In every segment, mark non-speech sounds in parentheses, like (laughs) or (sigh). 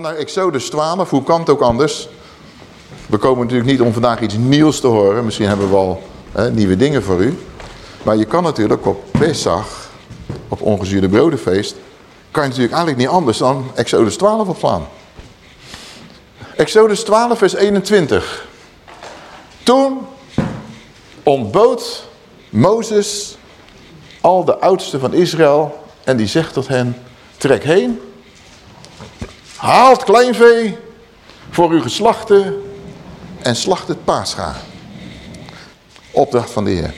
Naar Exodus 12. Hoe kan het ook anders? We komen natuurlijk niet om vandaag iets nieuws te horen. Misschien hebben we al hè, nieuwe dingen voor u. Maar je kan natuurlijk op Pesach, op ongezuurde brodenfeest... kan je natuurlijk eigenlijk niet anders dan Exodus 12 opslaan. Exodus 12 vers 21. Toen ontbood Mozes al de oudsten van Israël en die zegt tot hen, trek heen, haalt kleinvee voor uw geslachten en slacht het paascha. Opdracht van de Heer.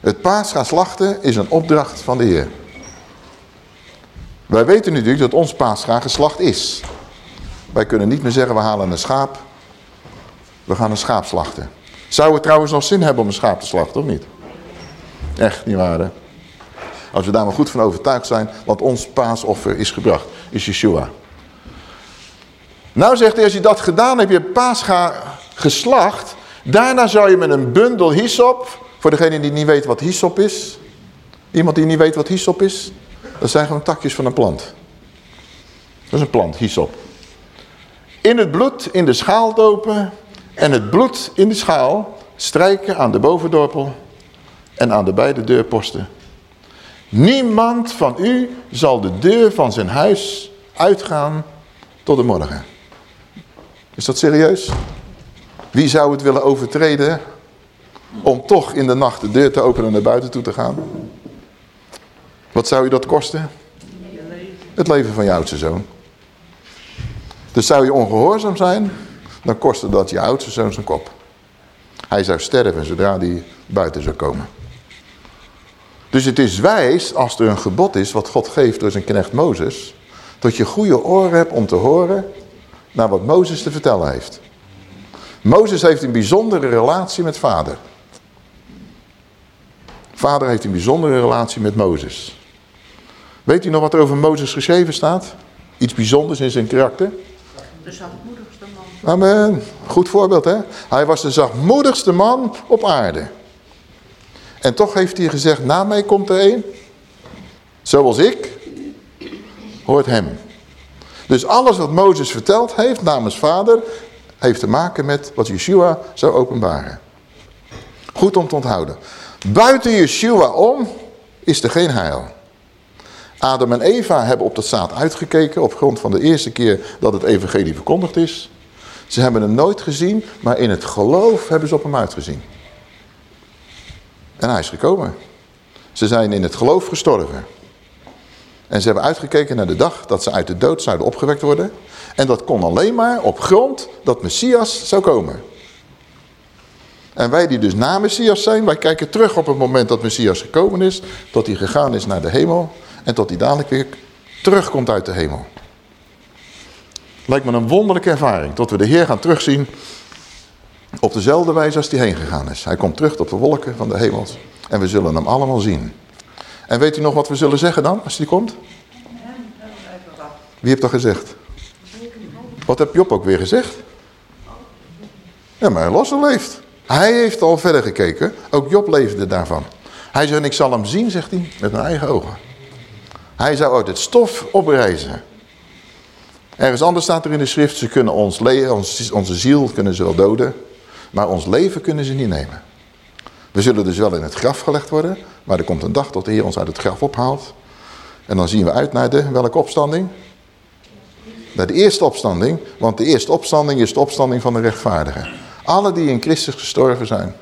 Het paascha slachten is een opdracht van de Heer. Wij weten natuurlijk dat ons paascha geslacht is. Wij kunnen niet meer zeggen we halen een schaap, we gaan een schaap slachten. Zou het trouwens nog zin hebben om een schaap te slachten of niet? Echt niet waar hè? Als we daar maar goed van overtuigd zijn, want ons paasoffer is gebracht, is Yeshua. Nou zegt hij, als je dat gedaan hebt, je paascha geslacht, daarna zou je met een bundel hyssop, voor degene die niet weet wat hyssop is, iemand die niet weet wat hyssop is, dat zijn gewoon takjes van een plant. Dat is een plant, hyssop. In het bloed in de schaal dopen en het bloed in de schaal strijken aan de bovendorpel en aan de beide deurposten. Niemand van u zal de deur van zijn huis uitgaan tot de morgen. Is dat serieus? Wie zou het willen overtreden om toch in de nacht de deur te openen en naar buiten toe te gaan? Wat zou je dat kosten? Het leven van je oudste zoon. Dus zou je ongehoorzaam zijn, dan kostte dat je oudste zoon zijn kop. Hij zou sterven zodra hij buiten zou komen. Dus het is wijs, als er een gebod is wat God geeft door zijn knecht Mozes, dat je goede oren hebt om te horen naar wat Mozes te vertellen heeft. Mozes heeft een bijzondere relatie met vader. Vader heeft een bijzondere relatie met Mozes. Weet u nog wat er over Mozes geschreven staat? Iets bijzonders in zijn karakter? De zachtmoedigste man. Amen. Goed voorbeeld hè. Hij was de zachtmoedigste man op aarde. En toch heeft hij gezegd, na mij komt er een. Zoals ik. Hoort hem. Dus alles wat Mozes verteld heeft namens vader. Heeft te maken met wat Yeshua zou openbaren. Goed om te onthouden. Buiten Yeshua om is er geen heil. Adam en Eva hebben op dat zaad uitgekeken op grond van de eerste keer dat het evangelie verkondigd is. Ze hebben hem nooit gezien, maar in het geloof hebben ze op hem uitgezien. En hij is gekomen. Ze zijn in het geloof gestorven. En ze hebben uitgekeken naar de dag dat ze uit de dood zouden opgewekt worden. En dat kon alleen maar op grond dat Messias zou komen. En wij die dus na Messias zijn, wij kijken terug op het moment dat Messias gekomen is. Tot hij gegaan is naar de hemel. En tot hij dadelijk weer terugkomt uit de hemel. Lijkt me een wonderlijke ervaring. Tot we de Heer gaan terugzien op dezelfde wijze als hij heen gegaan is. Hij komt terug op de wolken van de hemels. En we zullen hem allemaal zien. En weet u nog wat we zullen zeggen dan, als hij komt? Wie heeft dat gezegd? Wat heb Job ook weer gezegd? Ja, maar Losse leeft. Hij heeft al verder gekeken. Ook Job leefde daarvan. Hij zei, ik zal hem zien, zegt hij, met mijn eigen ogen. Hij zou uit het stof oprijzen. Ergens anders staat er in de schrift, ze kunnen ons onze ziel kunnen ze wel doden, maar ons leven kunnen ze niet nemen. We zullen dus wel in het graf gelegd worden, maar er komt een dag dat de Heer ons uit het graf ophaalt. En dan zien we uit naar de, welke opstanding? Naar de eerste opstanding, want de eerste opstanding is de opstanding van de rechtvaardigen. Alle die in Christus gestorven zijn.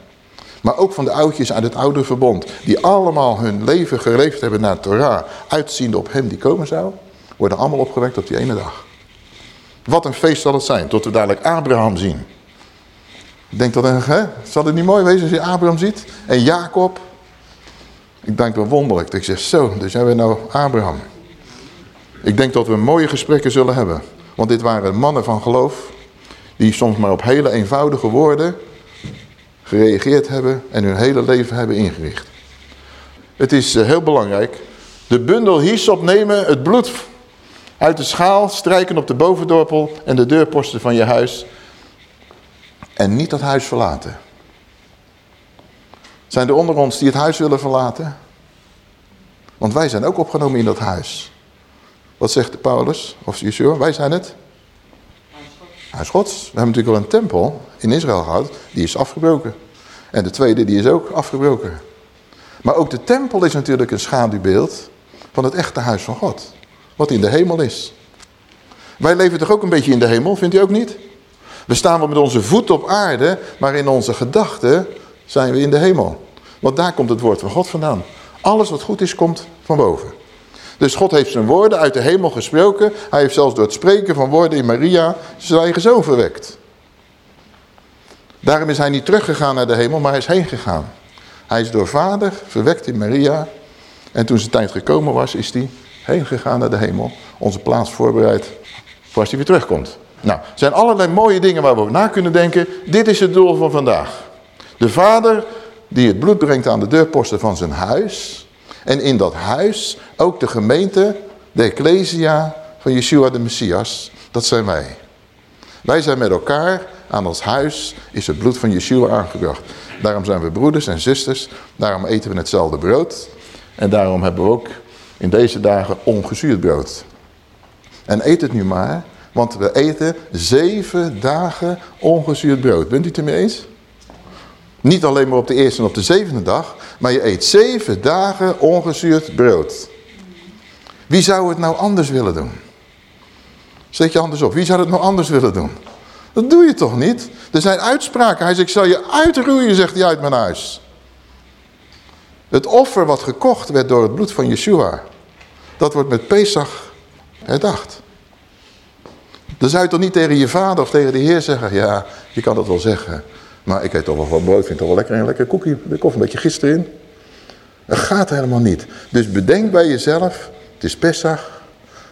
Maar ook van de oudjes uit het oude verbond. Die allemaal hun leven geleefd hebben naar Torah. Uitziende op hem die komen zou. Worden allemaal opgewekt op die ene dag. Wat een feest zal het zijn. Tot we dadelijk Abraham zien. Ik denk dat, hè, zal het niet mooi wezen als je Abraham ziet? En Jacob. Ik denk wel wonderlijk. Ik zeg zo, dus hebben we nou Abraham. Ik denk dat we mooie gesprekken zullen hebben. Want dit waren mannen van geloof. Die soms maar op hele eenvoudige woorden gereageerd hebben en hun hele leven hebben ingericht. Het is eh, heel belangrijk. De bundel hyssop nemen, het bloed uit de schaal, strijken op de bovendorpel en de deurposten van je huis. En niet dat huis verlaten. Zijn er onder ons die het huis willen verlaten? Want wij zijn ook opgenomen in dat huis. Wat zegt Paulus of Yeshua? Wij zijn het. Huis Gods. We hebben natuurlijk al een tempel in Israël gehad. Die is afgebroken. En de tweede die is ook afgebroken. Maar ook de tempel is natuurlijk een schaduwbeeld van het echte huis van God. Wat in de hemel is. Wij leven toch ook een beetje in de hemel, vindt u ook niet? We staan wel met onze voet op aarde, maar in onze gedachten zijn we in de hemel. Want daar komt het woord van God vandaan. Alles wat goed is, komt van boven. Dus God heeft zijn woorden uit de hemel gesproken. Hij heeft zelfs door het spreken van woorden in Maria zijn eigen zoon verwekt. Daarom is hij niet teruggegaan naar de hemel, maar hij is heen gegaan. Hij is door vader verwekt in Maria. En toen zijn tijd gekomen was, is hij heen gegaan naar de hemel. Onze plaats voorbereid voor als hij weer terugkomt. Nou, er zijn allerlei mooie dingen waar we over na kunnen denken. Dit is het doel van vandaag. De vader die het bloed brengt aan de deurposten van zijn huis. En in dat huis ook de gemeente, de Ecclesia van Yeshua de Messias. Dat zijn wij. Wij zijn met elkaar aan ons huis is het bloed van Yeshua aangebracht. Daarom zijn we broeders en zusters. Daarom eten we hetzelfde brood. En daarom hebben we ook in deze dagen ongezuurd brood. En eet het nu maar, want we eten zeven dagen ongezuurd brood. Bent u het ermee eens? Niet alleen maar op de eerste en op de zevende dag, maar je eet zeven dagen ongezuurd brood. Wie zou het nou anders willen doen? Zet je anders op. Wie zou het nou anders willen doen? Dat doe je toch niet? Er zijn uitspraken. Hij zegt, ik zal je uitroeien, zegt hij uit mijn huis. Het offer wat gekocht werd door het bloed van Yeshua, dat wordt met Pesach herdacht. Dan zou je toch niet tegen je vader of tegen de Heer zeggen, ja, je kan dat wel zeggen. Maar ik eet toch wel wat brood, vind toch wel lekker. Een lekker koekje, of een beetje gist erin. Dat gaat helemaal niet. Dus bedenk bij jezelf, het is Pesach.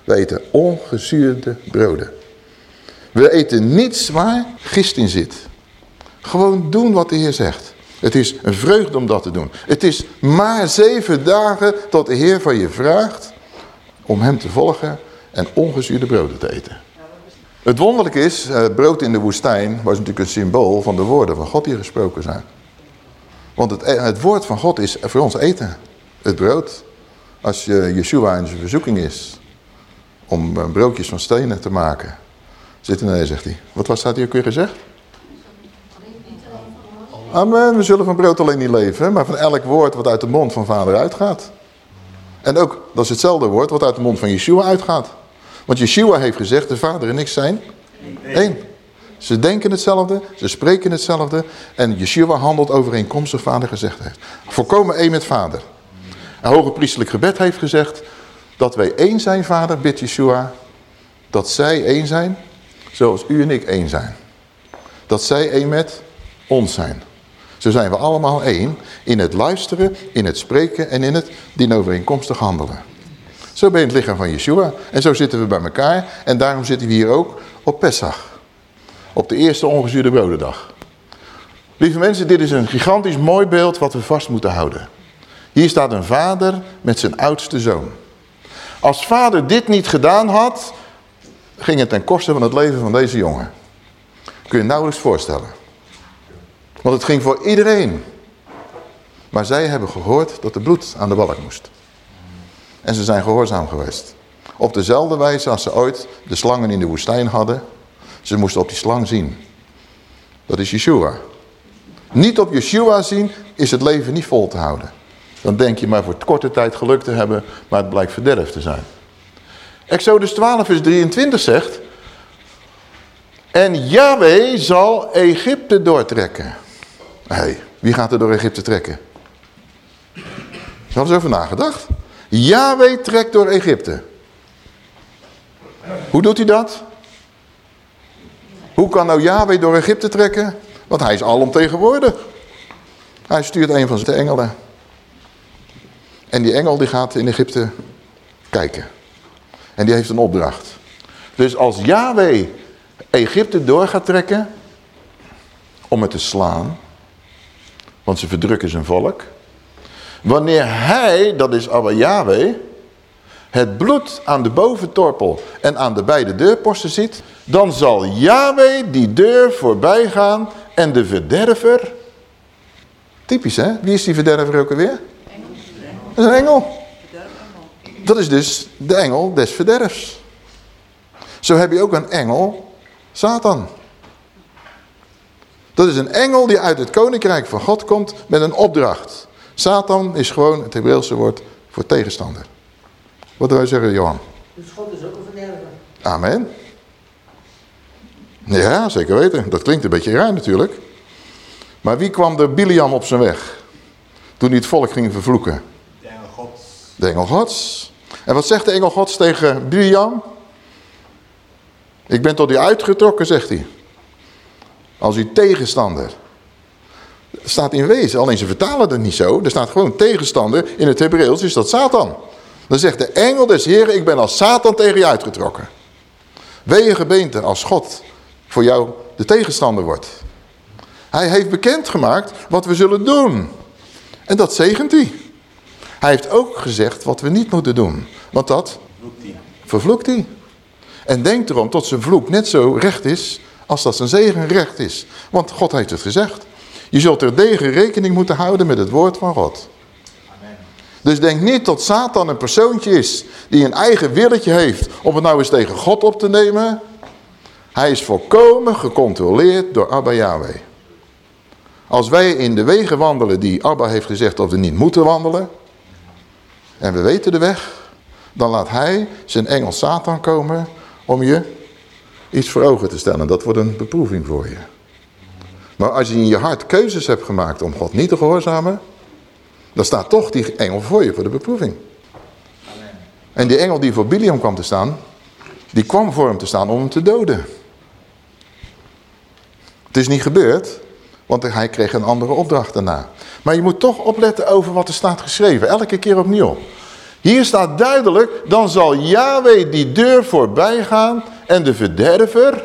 We eten ongezuurde broden. We eten niets waar gist in zit. Gewoon doen wat de Heer zegt. Het is een vreugde om dat te doen. Het is maar zeven dagen tot de Heer van je vraagt om hem te volgen en ongezuurde broden te eten. Het wonderlijke is, eh, brood in de woestijn was natuurlijk een symbool van de woorden van God die gesproken zijn. Want het, eh, het woord van God is voor ons eten. Het brood. Als je Yeshua in zijn verzoeking is om eh, broodjes van stenen te maken. Zit nee, zegt hij. Wat was dat hier ook weer gezegd? Amen, we zullen van brood alleen niet leven, maar van elk woord wat uit de mond van vader uitgaat. En ook, dat is hetzelfde woord wat uit de mond van Yeshua uitgaat. Want Yeshua heeft gezegd, de vader en ik zijn één. Ze denken hetzelfde, ze spreken hetzelfde. En Yeshua handelt overeenkomstig vader gezegd heeft. Volkomen één met vader. Een hoge priestelijk gebed heeft gezegd dat wij één zijn, vader, bidt Yeshua. Dat zij één zijn, zoals u en ik één zijn. Dat zij één met ons zijn. Zo zijn we allemaal één in het luisteren, in het spreken en in het dienovereenkomstig handelen. Zo ben je het lichaam van Yeshua. En zo zitten we bij elkaar. En daarom zitten we hier ook op Pesach. Op de eerste ongezuurde brodendag. Lieve mensen, dit is een gigantisch mooi beeld wat we vast moeten houden. Hier staat een vader met zijn oudste zoon. Als vader dit niet gedaan had, ging het ten koste van het leven van deze jongen. Kun je nauwelijks voorstellen. Want het ging voor iedereen. Maar zij hebben gehoord dat er bloed aan de balk moest. En ze zijn gehoorzaam geweest. Op dezelfde wijze als ze ooit de slangen in de woestijn hadden. Ze moesten op die slang zien. Dat is Yeshua. Niet op Yeshua zien is het leven niet vol te houden. Dan denk je maar voor korte tijd geluk te hebben, maar het blijkt verderf te zijn. Exodus 12 vers 23 zegt... En Yahweh zal Egypte doortrekken. hey, wie gaat er door Egypte trekken? Hadden ze over nagedacht? Yahweh trekt door Egypte. Hoe doet hij dat? Hoe kan nou Yahweh door Egypte trekken? Want hij is alomtegenwoordig. Hij stuurt een van zijn engelen. En die engel die gaat in Egypte kijken. En die heeft een opdracht. Dus als Yahweh Egypte door gaat trekken om het te slaan, want ze verdrukken zijn volk, Wanneer hij, dat is Abba Yahweh, het bloed aan de boventorpel en aan de beide deurposten ziet, dan zal Yahweh die deur voorbij gaan en de verderver, typisch hè, wie is die verderver ook alweer? Dat is een engel. Dat is dus de engel des verderfs. Zo heb je ook een engel, Satan. Dat is een engel die uit het koninkrijk van God komt met een opdracht. Satan is gewoon het Hebreeuwse woord voor tegenstander. Wat wil je zeggen, Johan? Dus God is ook een verderver. Amen. Ja, zeker weten. Dat klinkt een beetje raar natuurlijk. Maar wie kwam er Biliam op zijn weg? Toen hij het volk ging vervloeken. De engel gods. De engel gods. En wat zegt de engel gods tegen Biliam? Ik ben tot u uitgetrokken, zegt hij. Als uw tegenstander. Dat staat in wezen, alleen ze vertalen het niet zo. Er staat gewoon tegenstander. In het Hebreeuws is dat Satan. Dan zegt de engel des Heren, ik ben als Satan tegen je uitgetrokken. Wee gebeente als God voor jou de tegenstander wordt. Hij heeft bekendgemaakt wat we zullen doen. En dat zegent hij. Hij heeft ook gezegd wat we niet moeten doen. Want dat vervloekt hij. En denk erom tot zijn vloek net zo recht is als dat zijn zegen recht is. Want God heeft het gezegd. Je zult er degen rekening moeten houden met het woord van God. Amen. Dus denk niet dat Satan een persoontje is die een eigen willetje heeft om het nou eens tegen God op te nemen. Hij is volkomen gecontroleerd door Abba Yahweh. Als wij in de wegen wandelen die Abba heeft gezegd dat we niet moeten wandelen. En we weten de weg. Dan laat hij zijn engel Satan komen om je iets voor ogen te stellen. Dat wordt een beproeving voor je. Maar als je in je hart keuzes hebt gemaakt om God niet te gehoorzamen. Dan staat toch die engel voor je voor de beproeving. Amen. En die engel die voor Biliam kwam te staan, die kwam voor hem te staan om hem te doden. Het is niet gebeurd, want hij kreeg een andere opdracht daarna. Maar je moet toch opletten over wat er staat geschreven, elke keer opnieuw. Hier staat duidelijk, dan zal Yahweh die deur voorbij gaan en de verderver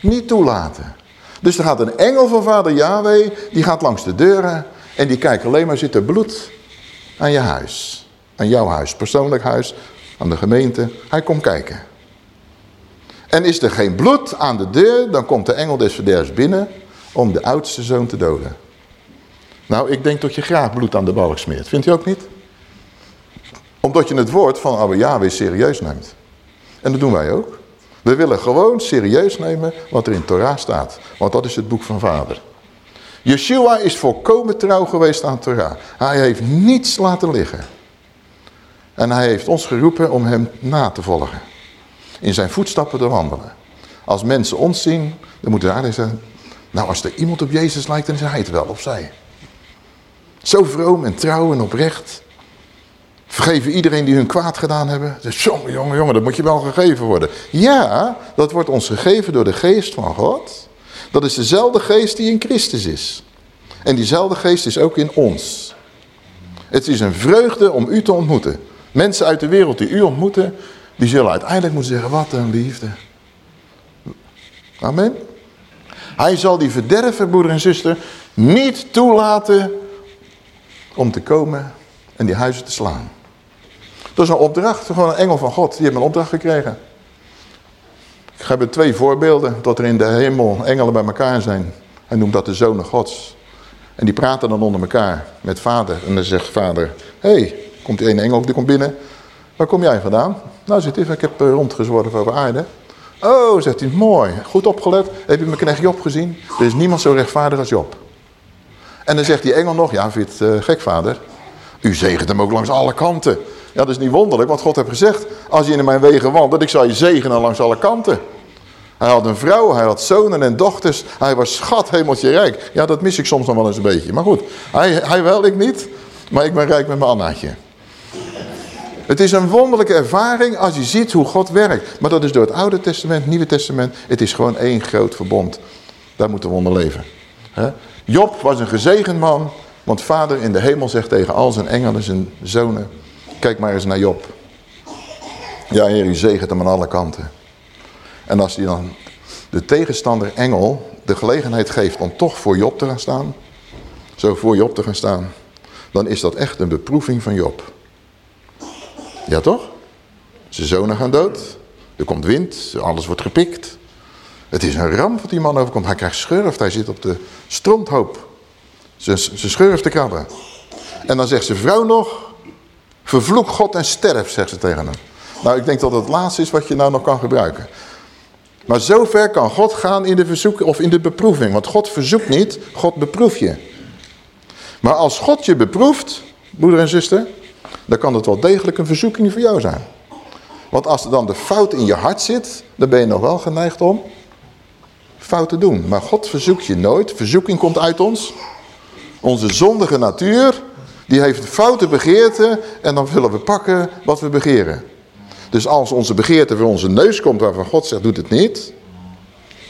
niet toelaten. Dus er gaat een engel van vader Yahweh, die gaat langs de deuren en die kijkt alleen maar zit er bloed aan je huis. Aan jouw huis, persoonlijk huis, aan de gemeente. Hij komt kijken. En is er geen bloed aan de deur, dan komt de engel des verderfs binnen om de oudste zoon te doden. Nou, ik denk dat je graag bloed aan de balk smeert. Vindt u ook niet? Omdat je het woord van Abba Yahweh serieus neemt. En dat doen wij ook. We willen gewoon serieus nemen wat er in Torah staat. Want dat is het boek van vader. Yeshua is volkomen trouw geweest aan Torah. Hij heeft niets laten liggen. En hij heeft ons geroepen om hem na te volgen. In zijn voetstappen te wandelen. Als mensen ons zien, dan moeten ze zeggen... Nou, als er iemand op Jezus lijkt, dan is hij het wel, of zij. Zo vroom en trouw en oprecht. Vergeven iedereen die hun kwaad gedaan hebben. Jongen, jongen, jongen, dat moet je wel gegeven worden. Ja, dat wordt ons gegeven door de geest van God. Dat is dezelfde geest die in Christus is. En diezelfde geest is ook in ons. Het is een vreugde om u te ontmoeten. Mensen uit de wereld die u ontmoeten, die zullen uiteindelijk moeten zeggen, wat een liefde. Amen. Hij zal die verderver, broeder en zuster, niet toelaten om te komen en die huizen te slaan. Dat is een opdracht, gewoon een engel van God. Die heeft een opdracht gekregen. Ik heb er twee voorbeelden, dat er in de hemel engelen bij elkaar zijn. Hij noemt dat de zonen gods. En die praten dan onder elkaar met vader. En dan zegt vader, hé, hey, komt die ene engel, die komt binnen. Waar kom jij vandaan? Nou, zit even, ik heb eh, rondgezworven over aarde. Oh, zegt hij, mooi, goed opgelet. Heb je mijn knecht Job gezien? Er is niemand zo rechtvaardig als Job. En dan zegt die engel nog, ja, vind het uh, gek, vader? U zegent hem ook langs alle kanten. Ja, dat is niet wonderlijk, want God heeft gezegd... als je in mijn wegen wandelt, ik zal je zegenen langs alle kanten. Hij had een vrouw, hij had zonen en dochters. Hij was schat, hemeltje rijk. Ja, dat mis ik soms nog wel eens een beetje. Maar goed, hij, hij wel, ik niet. Maar ik ben rijk met mijn Annaatje. Het is een wonderlijke ervaring als je ziet hoe God werkt. Maar dat is door het Oude Testament, Nieuwe Testament. Het is gewoon één groot verbond. Daar moeten we onder leven. Job was een gezegend man. Want vader in de hemel zegt tegen al zijn engelen, zijn zonen. Kijk maar eens naar Job. Ja, Heer, u zegent hem aan alle kanten. En als hij dan de tegenstander engel de gelegenheid geeft om toch voor Job te gaan staan. Zo voor Job te gaan staan. Dan is dat echt een beproeving van Job. Ja toch? Zijn zonen gaan dood. Er komt wind. Alles wordt gepikt. Het is een ramp wat die man overkomt. Hij krijgt schurft. Hij zit op de stronthoop. Zijn schurft te krabben. En dan zegt zijn vrouw nog. Vervloek God en sterf, zegt ze tegen hem. Nou, ik denk dat het laatste is wat je nou nog kan gebruiken. Maar zover kan God gaan in de verzoek of in de beproeving. Want God verzoekt niet, God beproeft je. Maar als God je beproeft, broeder en zuster, dan kan het wel degelijk een verzoeking voor jou zijn. Want als er dan de fout in je hart zit, dan ben je nog wel geneigd om fout te doen. Maar God verzoekt je nooit. Verzoeking komt uit ons. Onze zondige natuur, die heeft foute begeerten en dan willen we pakken wat we begeren. Dus als onze begeerte voor onze neus komt waarvan God zegt, doet het niet.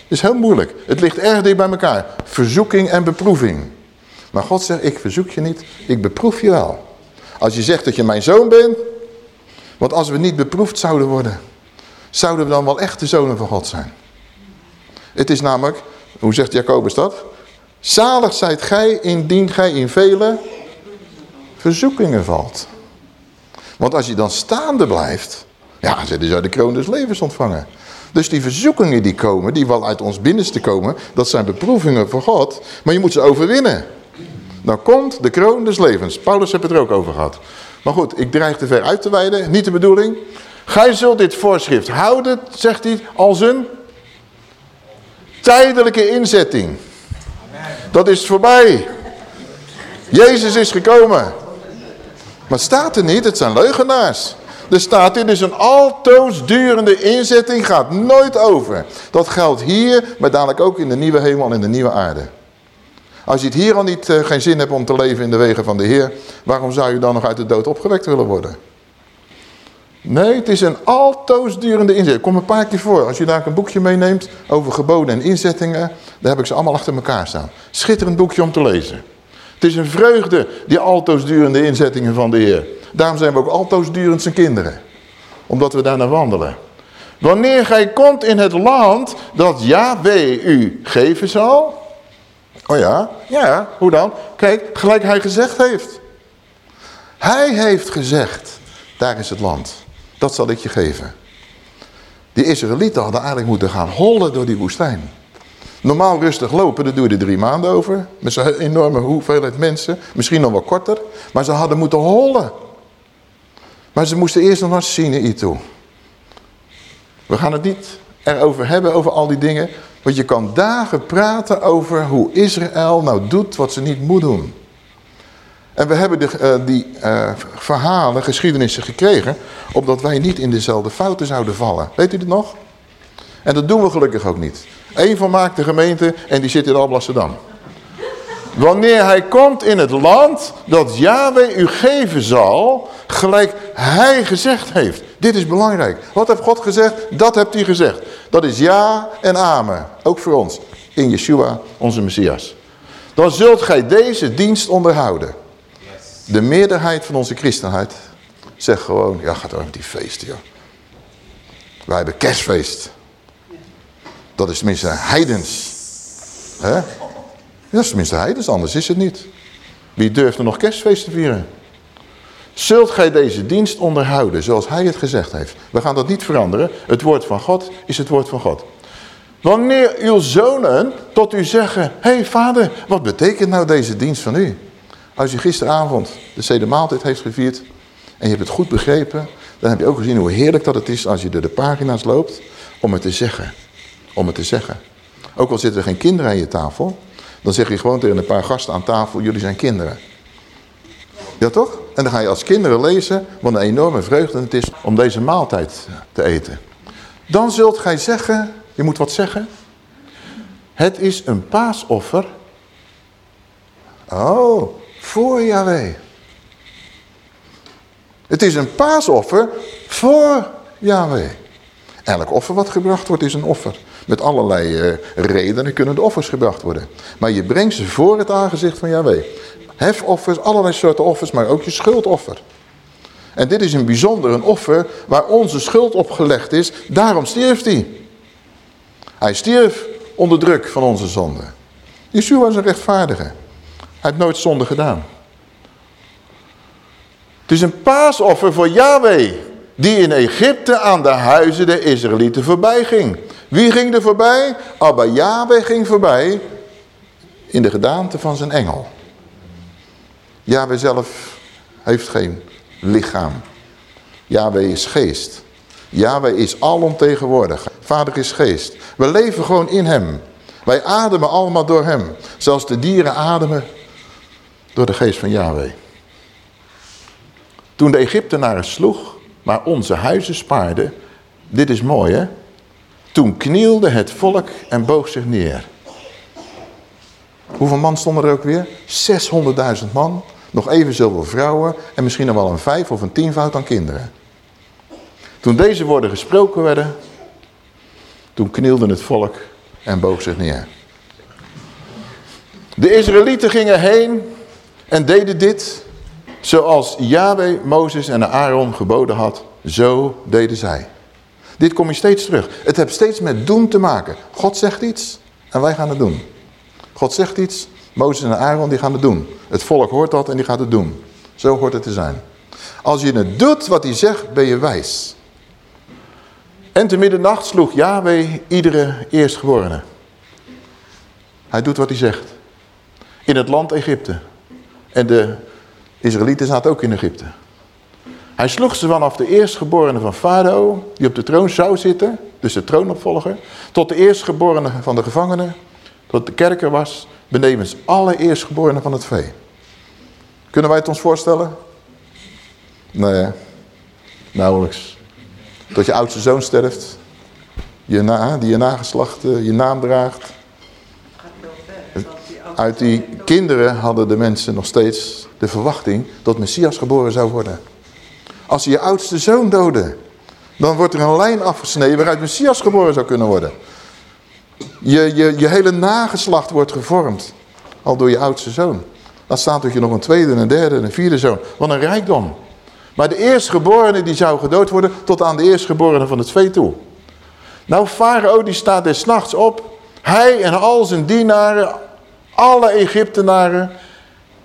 is heel moeilijk. Het ligt erg dicht bij elkaar. Verzoeking en beproeving. Maar God zegt, ik verzoek je niet, ik beproef je wel. Als je zegt dat je mijn zoon bent, want als we niet beproefd zouden worden, zouden we dan wel echt de zonen van God zijn. Het is namelijk, hoe zegt Jacobus dat? Zalig zijt gij indien gij in vele verzoekingen valt. Want als je dan staande blijft, ja, dan zou de kroon des levens ontvangen. Dus die verzoekingen die komen, die wel uit ons binnenste komen, dat zijn beproevingen voor God. Maar je moet ze overwinnen. Dan komt de kroon des levens. Paulus heeft het er ook over gehad. Maar goed, ik dreig te ver uit te wijden, niet de bedoeling. Gij zult dit voorschrift houden, zegt hij, als een tijdelijke inzetting. Dat is voorbij. Jezus is gekomen. Maar staat er niet, het zijn leugenaars. Er staat, dit is een altoos durende inzetting, gaat nooit over. Dat geldt hier, maar dadelijk ook in de nieuwe hemel en in de nieuwe aarde. Als je het hier al niet uh, geen zin hebt om te leven in de wegen van de Heer, waarom zou je dan nog uit de dood opgewekt willen worden? Nee, het is een altoos durende inzetting. Kom een paar keer voor. Als je daar een boekje meeneemt over geboden en inzettingen, dan heb ik ze allemaal achter elkaar staan. Schitterend boekje om te lezen. Het is een vreugde, die altoos durende inzettingen van de Heer. Daarom zijn we ook altoos durend zijn kinderen. Omdat we daar naar wandelen. Wanneer gij komt in het land dat Yahweh u geven zal. Oh ja, ja, hoe dan? Kijk, gelijk hij gezegd heeft. Hij heeft gezegd, daar is het land. Dat zal ik je geven. Die Israëlieten hadden eigenlijk moeten gaan hollen door die woestijn. Normaal rustig lopen, daar doe je er drie maanden over. Met zo'n enorme hoeveelheid mensen. Misschien nog wel korter. Maar ze hadden moeten hollen. Maar ze moesten eerst nog naar Sinaï toe. We gaan het niet erover hebben, over al die dingen. Want je kan dagen praten over hoe Israël nou doet wat ze niet moet doen. En we hebben de, uh, die uh, verhalen, geschiedenissen gekregen... opdat wij niet in dezelfde fouten zouden vallen. Weet u het nog? En dat doen we gelukkig ook niet. Eén de gemeente en die zit in Alblasserdam. Wanneer hij komt in het land dat Yahweh u geven zal, gelijk hij gezegd heeft. Dit is belangrijk. Wat heeft God gezegd? Dat hebt hij gezegd. Dat is ja en amen. Ook voor ons. In Yeshua, onze Messias. Dan zult gij deze dienst onderhouden. De meerderheid van onze christenheid zegt gewoon, ja gaat over die feesten joh. Wij hebben kerstfeest. Dat is tenminste heidens. Dat is tenminste heidens, anders is het niet. Wie durft er nog kerstfeest te vieren? Zult gij deze dienst onderhouden zoals hij het gezegd heeft. We gaan dat niet veranderen. Het woord van God is het woord van God. Wanneer uw zonen tot u zeggen... Hey, vader, wat betekent nou deze dienst van u? Als je gisteravond de zedemaaltijd heeft gevierd... en je hebt het goed begrepen... dan heb je ook gezien hoe heerlijk dat het is als je door de pagina's loopt... om het te zeggen. Om het te zeggen. Ook al zitten er geen kinderen aan je tafel... dan zeg je gewoon tegen een paar gasten aan tafel... jullie zijn kinderen. Ja toch? En dan ga je als kinderen lezen wat een enorme vreugde het is om deze maaltijd te eten. Dan zult gij zeggen, je moet wat zeggen. Het is een paasoffer. Oh, voor Yahweh. Het is een paasoffer voor Yahweh. Elk offer wat gebracht wordt is een offer. Met allerlei uh, redenen kunnen de offers gebracht worden. Maar je brengt ze voor het aangezicht van Yahweh hefoffers, allerlei soorten offers, maar ook je schuldoffer. En dit is een bijzonder een offer waar onze schuld op gelegd is. Daarom stierf hij. Hij stierf onder druk van onze zonde. Yeshua was een rechtvaardige. Hij heeft nooit zonde gedaan. Het is een paasoffer voor Yahweh. Die in Egypte aan de huizen der Israëlieten voorbij ging. Wie ging er voorbij? Abba Yahweh ging voorbij in de gedaante van zijn engel. Yahweh zelf heeft geen lichaam. Yahweh is geest. Yahweh is alomtegenwoordig. Vader is geest. We leven gewoon in hem. Wij ademen allemaal door hem. Zelfs de dieren ademen door de geest van Yahweh. Toen de Egyptenaren sloeg, maar onze huizen spaarden. Dit is mooi hè. Toen knielde het volk en boog zich neer. Hoeveel man stonden er ook weer? 600.000 man. Nog even zoveel vrouwen en misschien nog wel een vijf of een tienvoud aan kinderen. Toen deze woorden gesproken werden, toen knielde het volk en boog zich neer. De Israëlieten gingen heen en deden dit zoals Yahweh, Mozes en Aaron geboden had. Zo deden zij. Dit kom je steeds terug. Het heeft steeds met doen te maken. God zegt iets en wij gaan het doen. God zegt iets, Mozes en Aaron die gaan het doen. Het volk hoort dat en die gaat het doen. Zo hoort het te zijn. Als je het doet wat hij zegt, ben je wijs. En te middernacht sloeg Yahweh iedere eerstgeborene. Hij doet wat hij zegt. In het land Egypte. En de Israëlieten zaten ook in Egypte. Hij sloeg ze vanaf de eerstgeborene van Farao, die op de troon zou zitten, dus de troonopvolger, tot de eerstgeborene van de gevangenen, tot de kerker was, benevens alle eerstgeborenen van het vee. Kunnen wij het ons voorstellen? Nee, nauwelijks. Tot je oudste zoon sterft, je na, die je nageslacht eh, je naam draagt. Uit die kinderen hadden de mensen nog steeds de verwachting dat Messias geboren zou worden. Als ze je oudste zoon doden, dan wordt er een lijn afgesneden waaruit Messias geboren zou kunnen worden. Je, je, je hele nageslacht wordt gevormd, al door je oudste zoon. Dan staat dat je nog een tweede, een derde en een vierde zoon. Wat een rijkdom. Maar de eerstgeborene die zou gedood worden tot aan de eerstgeborene van het vee toe. Nou, Farao die staat des nachts op. Hij en al zijn dienaren, alle Egyptenaren.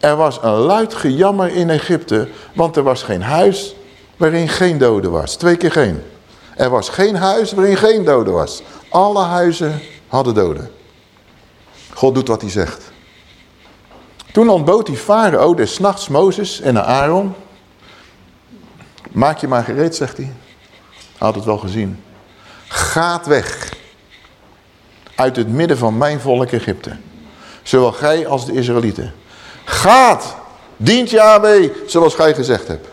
Er was een luid gejammer in Egypte, want er was geen huis waarin geen dode was. Twee keer geen. Er was geen huis waarin geen dode was. Alle huizen hadden doden. God doet wat hij zegt. Toen ontbood die farao des nachts Mozes en Aaron. Maak je maar gereed, zegt hij. Had het wel gezien. Gaat weg. Uit het midden van mijn volk Egypte. Zowel gij als de Israëlieten. Gaat. Dient Yahweh zoals gij gezegd hebt.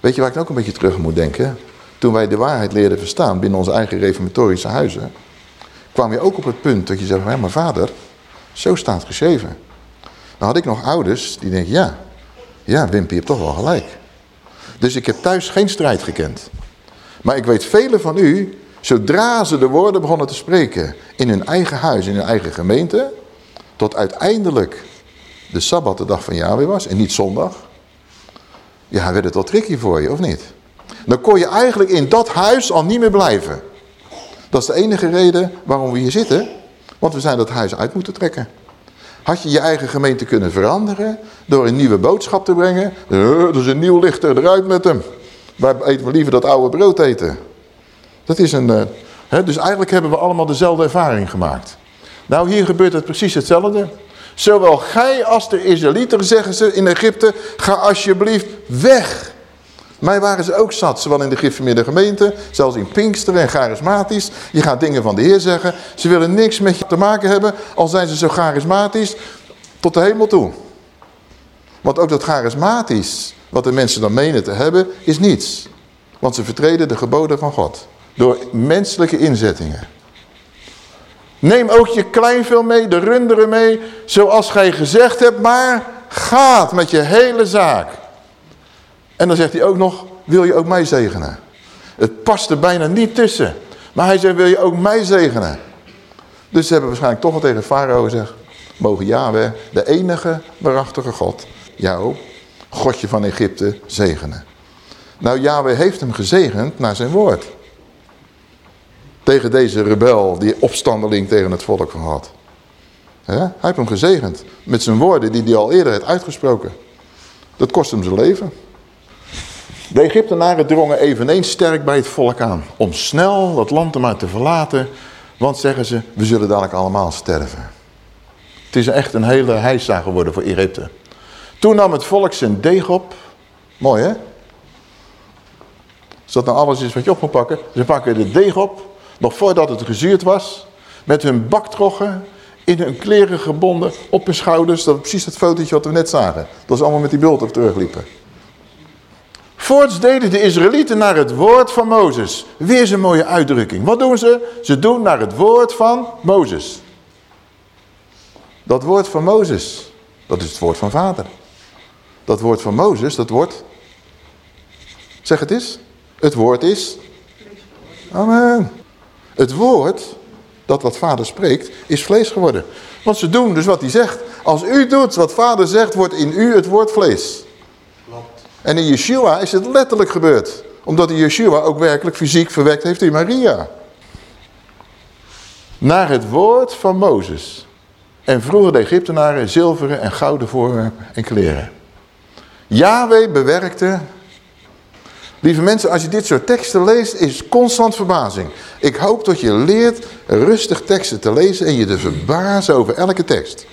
Weet je waar ik ook een beetje terug moet denken? Toen wij de waarheid leerden verstaan binnen onze eigen reformatorische huizen. kwam je ook op het punt dat je zegt, maar vader, zo staat geschreven. Dan had ik nog ouders die denken, ja, ja Wimpy, je hebt toch wel gelijk. Dus ik heb thuis geen strijd gekend. Maar ik weet velen van u, zodra ze de woorden begonnen te spreken in hun eigen huis, in hun eigen gemeente, tot uiteindelijk de Sabbat de dag van Yahweh was en niet zondag, ja, werd het wel tricky voor je, of niet? Dan kon je eigenlijk in dat huis al niet meer blijven. Dat is de enige reden waarom we hier zitten, want we zijn dat huis uit moeten trekken. Had je je eigen gemeente kunnen veranderen door een nieuwe boodschap te brengen? Uh, is een nieuw lichter, eruit met hem. Wij eten liever dat oude brood eten. Dat is een... Uh, hè, dus eigenlijk hebben we allemaal dezelfde ervaring gemaakt. Nou, hier gebeurt het precies hetzelfde. Zowel gij als de Israëlieten, zeggen ze in Egypte, ga alsjeblieft weg. Mij waren ze ook zat, zowel in de gereformeerde gemeente, zelfs in Pinkster en charismatisch. Je gaat dingen van de Heer zeggen. Ze willen niks met je te maken hebben, al zijn ze zo charismatisch, tot de hemel toe. Want ook dat charismatisch, wat de mensen dan menen te hebben, is niets. Want ze vertreden de geboden van God. Door menselijke inzettingen. Neem ook je kleinveel mee, de runderen mee, zoals gij gezegd hebt, maar gaat met je hele zaak. En dan zegt hij ook nog, wil je ook mij zegenen? Het past er bijna niet tussen. Maar hij zegt, wil je ook mij zegenen? Dus ze hebben waarschijnlijk toch wel tegen Farao gezegd, mogen Yahweh, de enige waarachtige God, jou, Godje van Egypte, zegenen. Nou, Yahweh heeft hem gezegend naar zijn woord. Tegen deze rebel, die opstandeling tegen het volk had. Hij heeft hem gezegend met zijn woorden die hij al eerder had uitgesproken. Dat kost hem zijn leven. De Egyptenaren drongen eveneens sterk bij het volk aan. Om snel dat land maar te verlaten. Want zeggen ze, we zullen dadelijk allemaal sterven. Het is echt een hele heisa geworden voor Egypte. Toen nam het volk zijn deeg op. Mooi hè? Als dat nou alles is wat je op moet pakken. Ze pakken de deeg op, nog voordat het gezuurd was. Met hun baktroggen, in hun kleren gebonden, op hun schouders. Dat is precies het fotootje wat we net zagen. Dat is allemaal met die bult op terugliepen. Voorts deden de Israëlieten naar het woord van Mozes. Weer zo'n mooie uitdrukking. Wat doen ze? Ze doen naar het woord van Mozes. Dat woord van Mozes, dat is het woord van vader. Dat woord van Mozes, dat wordt... Zeg het eens. Het woord is... Amen. Het woord, dat wat vader spreekt, is vlees geworden. Want ze doen dus wat hij zegt. Als u doet wat vader zegt, wordt in u het woord vlees. Klopt. En in Yeshua is het letterlijk gebeurd. Omdat hij Yeshua ook werkelijk fysiek verwekt heeft in Maria. Naar het woord van Mozes. En vroeger de Egyptenaren zilveren en gouden voorwerpen en kleren. Yahweh bewerkte... Lieve mensen, als je dit soort teksten leest, is constant verbazing. Ik hoop dat je leert rustig teksten te lezen en je te verbazen over elke tekst.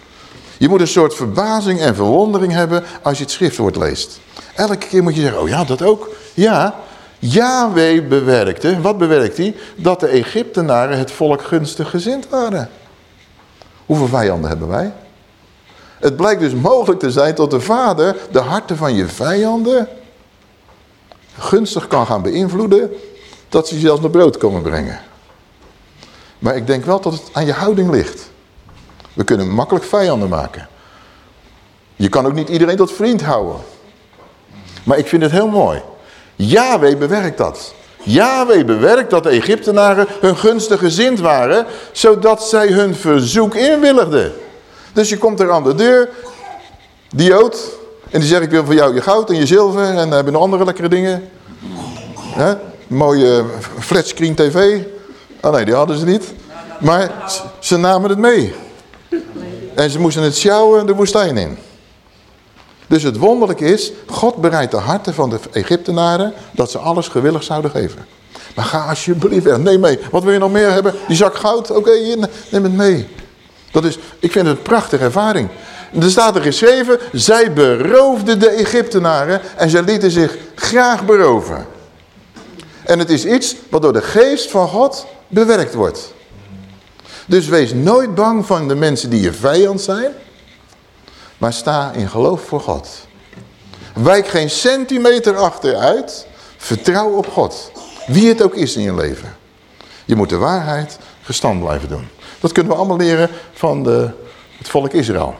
Je moet een soort verbazing en verwondering hebben als je het schriftwoord leest. Elke keer moet je zeggen, oh ja, dat ook. Ja, Yahweh bewerkte, wat bewerkt hij? Dat de Egyptenaren het volk gunstig gezind waren. Hoeveel vijanden hebben wij? Het blijkt dus mogelijk te zijn dat de vader de harten van je vijanden gunstig kan gaan beïnvloeden, dat ze zelfs naar brood komen brengen. Maar ik denk wel dat het aan je houding ligt. We kunnen makkelijk vijanden maken. Je kan ook niet iedereen tot vriend houden. Maar ik vind het heel mooi. Yahweh bewerkt dat. Yahweh bewerkt dat de Egyptenaren hun gunstig gezind waren, zodat zij hun verzoek inwilligden. Dus je komt er aan de deur, die Jood, en die zegt ik wil voor jou je goud en je zilver en hebben nog andere lekkere dingen. Hè? Mooie flatscreen tv. Oh nee, die hadden ze niet. Maar ze namen het mee. En ze moesten het sjouwen de woestijn in. Dus het wonderlijk is, God bereidt de harten van de Egyptenaren dat ze alles gewillig zouden geven. Maar ga alsjeblieft weg, neem mee. Wat wil je nog meer hebben? Die zak goud? Oké, neem het mee. Dat is, ik vind het een prachtige ervaring. Er staat er geschreven, zij beroofden de Egyptenaren en zij lieten zich graag beroven. En het is iets wat door de geest van God bewerkt wordt. Dus wees nooit bang van de mensen die je vijand zijn. Maar sta in geloof voor God. Wijk geen centimeter achteruit. Vertrouw op God. Wie het ook is in je leven. Je moet de waarheid gestand blijven doen. Dat kunnen we allemaal leren van de, het volk Israël.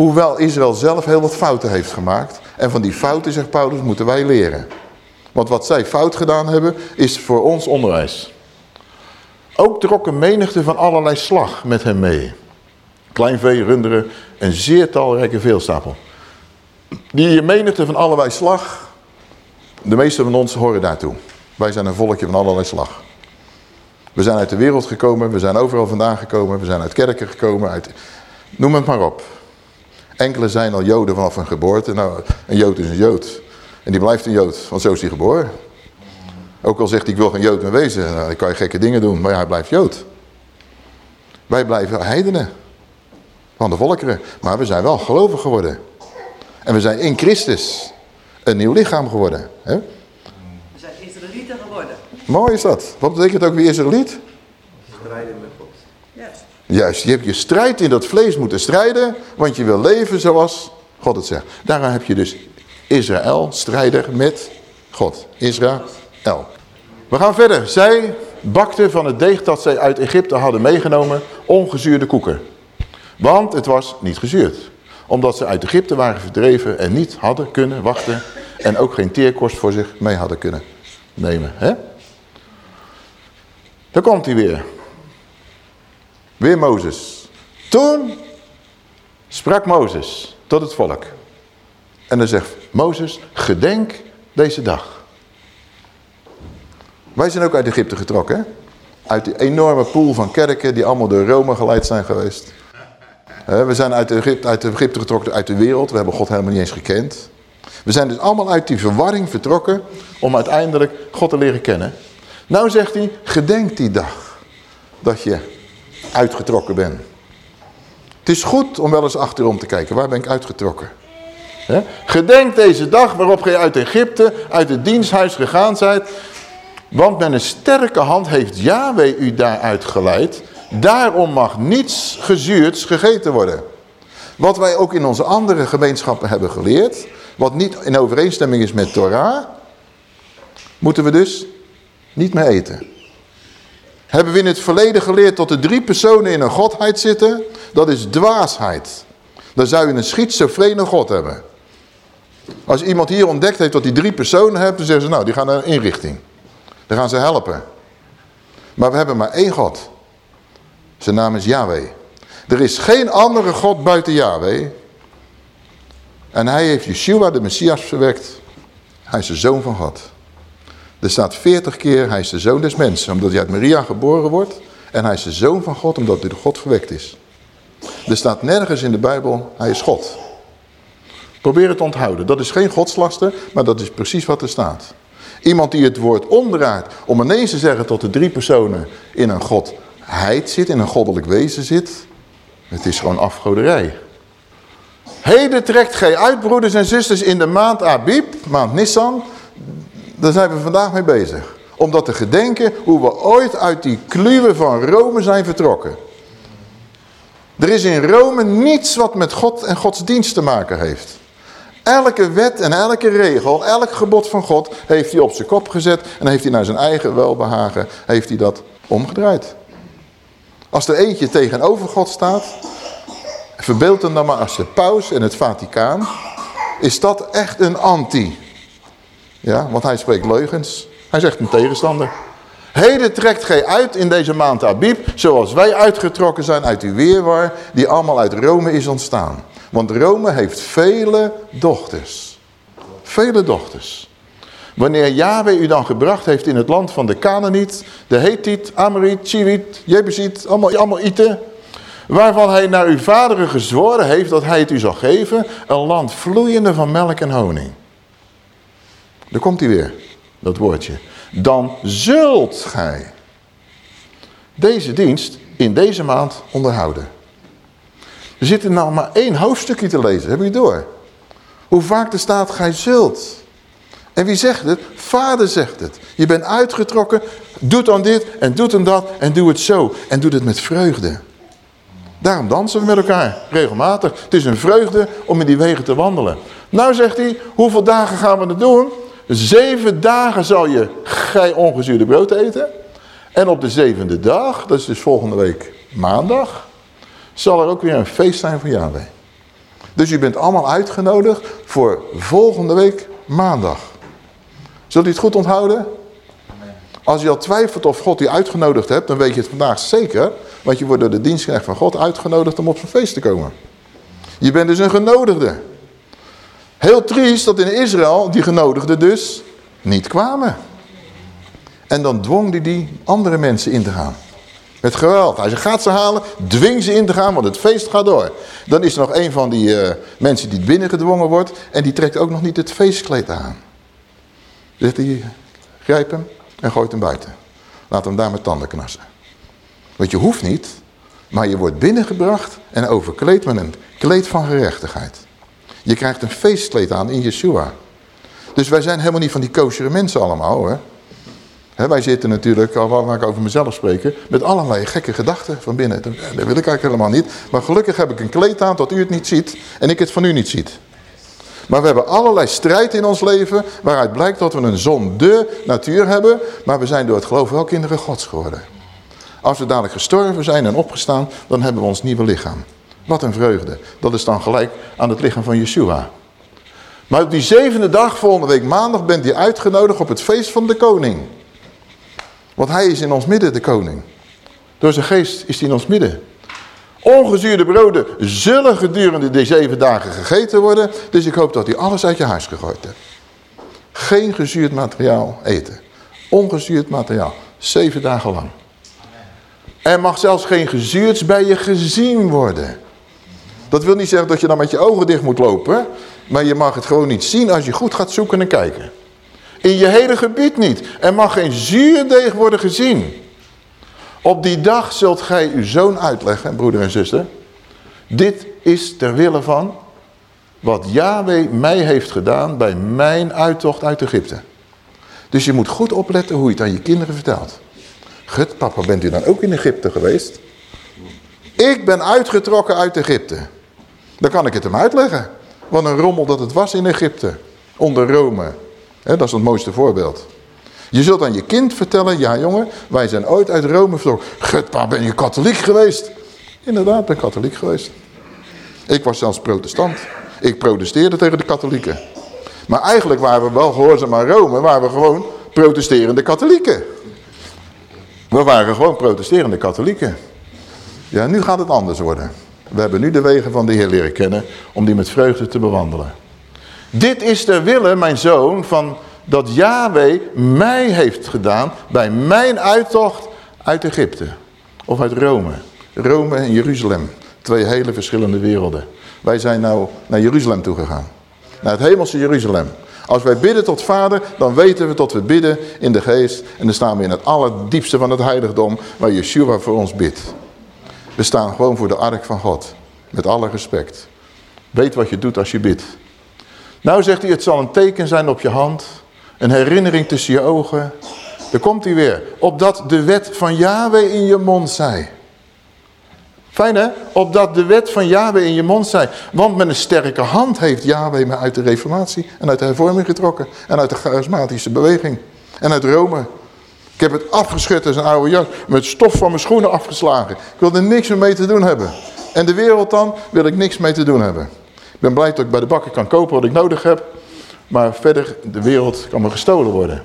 Hoewel Israël zelf heel wat fouten heeft gemaakt. En van die fouten, zegt Paulus, moeten wij leren. Want wat zij fout gedaan hebben, is voor ons onderwijs. Ook trokken menigte van allerlei slag met hem mee. Kleinvee, runderen, een zeer talrijke veelstapel. Die menigte van allerlei slag, de meeste van ons horen daartoe. Wij zijn een volkje van allerlei slag. We zijn uit de wereld gekomen, we zijn overal vandaan gekomen, we zijn uit kerken gekomen, uit... noem het maar op. Enkele zijn al joden vanaf hun geboorte. Nou, een jood is een jood. En die blijft een jood, want zo is hij geboren. Ook al zegt hij, ik wil geen jood meer wezen, nou, dan kan je gekke dingen doen, maar ja, hij blijft jood. Wij blijven heidenen van de volkeren, maar we zijn wel gelovig geworden. En we zijn in Christus een nieuw lichaam geworden. Hè? We zijn Israëlieten geworden. Mooi is dat. Wat betekent ook weer Israëliet? Strijden. Juist. Je hebt je strijd in dat vlees moeten strijden, want je wil leven zoals God het zegt. Daarom heb je dus Israël, strijder met God. Israël. We gaan verder. Zij bakten van het deeg dat zij uit Egypte hadden meegenomen ongezuurde koeken. Want het was niet gezuurd. Omdat ze uit Egypte waren verdreven en niet hadden kunnen wachten. En ook geen teerkost voor zich mee hadden kunnen nemen. Hè? Daar komt hij weer. Weer Mozes. Toen sprak Mozes tot het volk. En dan zegt Mozes, gedenk deze dag. Wij zijn ook uit Egypte getrokken. Uit die enorme pool van kerken die allemaal door Rome geleid zijn geweest. We zijn uit Egypte, uit Egypte getrokken uit de wereld. We hebben God helemaal niet eens gekend. We zijn dus allemaal uit die verwarring vertrokken om uiteindelijk God te leren kennen. Nou zegt hij, gedenk die dag dat je uitgetrokken bent. Het is goed om wel eens achterom te kijken. Waar ben ik uitgetrokken? Hè? Gedenk deze dag waarop gij uit Egypte, uit het diensthuis gegaan zijt. Want met een sterke hand heeft Yahweh u daaruit geleid. Daarom mag niets gezuurds gegeten worden. Wat wij ook in onze andere gemeenschappen hebben geleerd. Wat niet in overeenstemming is met Torah. Moeten we dus niet meer eten. Hebben we in het verleden geleerd dat er drie personen in een godheid zitten? Dat is dwaasheid. Dan zou je een schizofrene God hebben. Als iemand hier ontdekt heeft dat hij drie personen hebt, dan zeggen ze nou, die gaan naar een inrichting. Dan gaan ze helpen. Maar we hebben maar één God. Zijn naam is Yahweh. Er is geen andere God buiten Yahweh. En hij heeft Yeshua, de Messias, verwekt. Hij is de zoon van God. Er staat veertig keer, hij is de zoon des mensen, omdat hij uit Maria geboren wordt. En hij is de zoon van God, omdat hij door God verwekt is. Er staat nergens in de Bijbel, hij is God. Probeer het te onthouden. Dat is geen godslaster, maar dat is precies wat er staat. Iemand die het woord omdraait om ineens te zeggen dat er drie personen in een godheid zit, in een goddelijk wezen zit. Het is gewoon afgoderij. Heden trekt gij uit, broeders en zusters, in de maand Abib, maand Nissan. Daar zijn we vandaag mee bezig. Om dat te gedenken hoe we ooit uit die kluwen van Rome zijn vertrokken. Er is in Rome niets wat met God en Gods dienst te maken heeft. Elke wet en elke regel, elk gebod van God heeft hij op zijn kop gezet. En heeft hij naar zijn eigen welbehagen, heeft hij dat omgedraaid. Als er eentje tegenover God staat, verbeeld hem dan maar als de paus en het Vaticaan. Is dat echt een anti? Ja, want hij spreekt leugens. Hij zegt een tegenstander. Heden trekt gij uit in deze maand Abib, zoals wij uitgetrokken zijn uit die weerwar, die allemaal uit Rome is ontstaan. Want Rome heeft vele dochters. Vele dochters. Wanneer Yahweh u dan gebracht heeft in het land van de Canaaniet, de Hethiet, Amoriet, Chivit, Jebusiet, allemaal, allemaal Iten, waarvan hij naar uw vaderen gezworen heeft dat hij het u zal geven, een land vloeiende van melk en honing. Daar komt hij weer, dat woordje. Dan zult gij deze dienst in deze maand onderhouden. Er zit er nou maar één hoofdstukje te lezen, heb je door? Hoe vaak er staat, gij zult. En wie zegt het? Vader zegt het. Je bent uitgetrokken, doet dan dit en doet dan dat en doe het zo. En doe het met vreugde. Daarom dansen we met elkaar, regelmatig. Het is een vreugde om in die wegen te wandelen. Nou zegt hij, hoeveel dagen gaan we het doen? Zeven dagen zal je gij ongezuurde brood eten. En op de zevende dag, dat is dus volgende week maandag, zal er ook weer een feest zijn voor Yahweh. Dus u bent allemaal uitgenodigd voor volgende week maandag. Zult u het goed onthouden? Als je al twijfelt of God u uitgenodigd hebt, dan weet je het vandaag zeker. Want je wordt door de dienstknecht van God uitgenodigd om op zijn feest te komen. Je bent dus een genodigde. Heel triest dat in Israël die genodigden dus niet kwamen. En dan dwong hij die andere mensen in te gaan. Met geweld. Hij zegt, gaat ze halen, dwing ze in te gaan, want het feest gaat door. Dan is er nog een van die uh, mensen die binnengedwongen wordt... en die trekt ook nog niet het feestkleed aan. Zegt hij, grijp hem en gooit hem buiten. Laat hem daar met tanden knassen. Want je hoeft niet, maar je wordt binnengebracht en overkleed met een kleed van gerechtigheid. Je krijgt een feestkleed aan in Yeshua. Dus wij zijn helemaal niet van die kosheren mensen allemaal hoor. wij zitten natuurlijk, al waar ik over mezelf spreken, met allerlei gekke gedachten van binnen. Dat wil ik eigenlijk helemaal niet. Maar gelukkig heb ik een kleed aan tot u het niet ziet en ik het van u niet ziet. Maar we hebben allerlei strijd in ons leven waaruit blijkt dat we een zonde natuur hebben. Maar we zijn door het geloof wel kinderen gods geworden. Als we dadelijk gestorven zijn en opgestaan, dan hebben we ons nieuwe lichaam. Wat een vreugde. Dat is dan gelijk aan het lichaam van Yeshua. Maar op die zevende dag, volgende week maandag, bent u uitgenodigd op het feest van de koning. Want hij is in ons midden, de koning. Door zijn geest is hij in ons midden. Ongezuurde broden zullen gedurende die zeven dagen gegeten worden. Dus ik hoop dat u alles uit je huis gegooid hebt. Geen gezuurd materiaal eten. Ongezuurd materiaal. Zeven dagen lang. Er mag zelfs geen gezuurds bij je gezien worden. Dat wil niet zeggen dat je dan met je ogen dicht moet lopen. Maar je mag het gewoon niet zien als je goed gaat zoeken en kijken. In je hele gebied niet. Er mag geen zuurdeeg worden gezien. Op die dag zult gij uw zoon uitleggen, broeder en zuster. Dit is ter wille van wat Yahweh mij heeft gedaan bij mijn uittocht uit Egypte. Dus je moet goed opletten hoe je het aan je kinderen vertelt. Gut, papa, bent u dan ook in Egypte geweest? Ik ben uitgetrokken uit Egypte. Dan kan ik het hem uitleggen. Wat een rommel dat het was in Egypte. Onder Rome. dat is het mooiste voorbeeld. Je zult aan je kind vertellen, ja jongen, wij zijn ooit uit Rome vertrokken. Gut, ben je katholiek geweest? Inderdaad, ben katholiek geweest. Ik was zelfs protestant. Ik protesteerde tegen de katholieken. Maar eigenlijk waren we wel gehoorzaam aan Rome, waren we gewoon protesterende katholieken. We waren gewoon protesterende katholieken. Ja, nu gaat het anders worden. We hebben nu de wegen van de Heer leren kennen om die met vreugde te bewandelen. Dit is de wille, mijn zoon, van dat Yahweh mij heeft gedaan bij mijn uittocht uit Egypte. Of uit Rome. Rome en Jeruzalem. Twee hele verschillende werelden. Wij zijn nou naar Jeruzalem toegegaan. Naar het hemelse Jeruzalem. Als wij bidden tot vader, dan weten we dat we bidden in de geest. En dan staan we in het allerdiepste van het heiligdom waar Yeshua voor ons bidt. We staan gewoon voor de ark van God. Met alle respect. Weet wat je doet als je bidt. Nou zegt hij, het zal een teken zijn op je hand. Een herinnering tussen je ogen. Daar komt hij weer. Opdat de wet van Yahweh in je mond zij. Fijn hè? Opdat de wet van Yahweh in je mond zij. Want met een sterke hand heeft Yahweh me uit de reformatie en uit de hervorming getrokken. En uit de charismatische beweging. En uit Rome. Ik heb het afgeschud als een oude jas. Met stof van mijn schoenen afgeslagen. Ik wil er niks meer mee te doen hebben. En de wereld dan wil ik niks mee te doen hebben. Ik ben blij dat ik bij de bakker kan kopen wat ik nodig heb. Maar verder, de wereld kan me gestolen worden.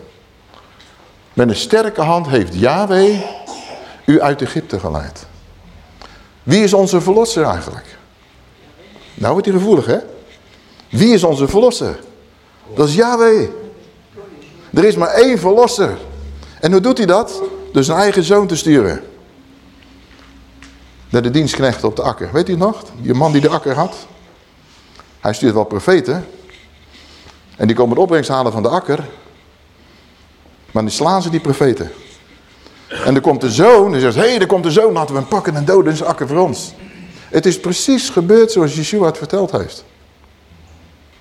Met een sterke hand heeft Yahweh u uit Egypte geleid. Wie is onze verlosser eigenlijk? Nou wordt hij gevoelig, hè? Wie is onze verlosser? Dat is Yahweh. Er is maar één verlosser. En hoe doet hij dat? Door zijn eigen zoon te sturen. Naar de dienstknecht op de akker. Weet u nog? Die man die de akker had. Hij stuurt wel profeten. En die komen de opbrengst halen van de akker. Maar die slaan ze die profeten. En er komt de zoon en zegt, hé, hey, er komt de zoon, laten we hem pakken en doden in zijn akker voor ons. Het is precies gebeurd zoals Yeshua het verteld heeft.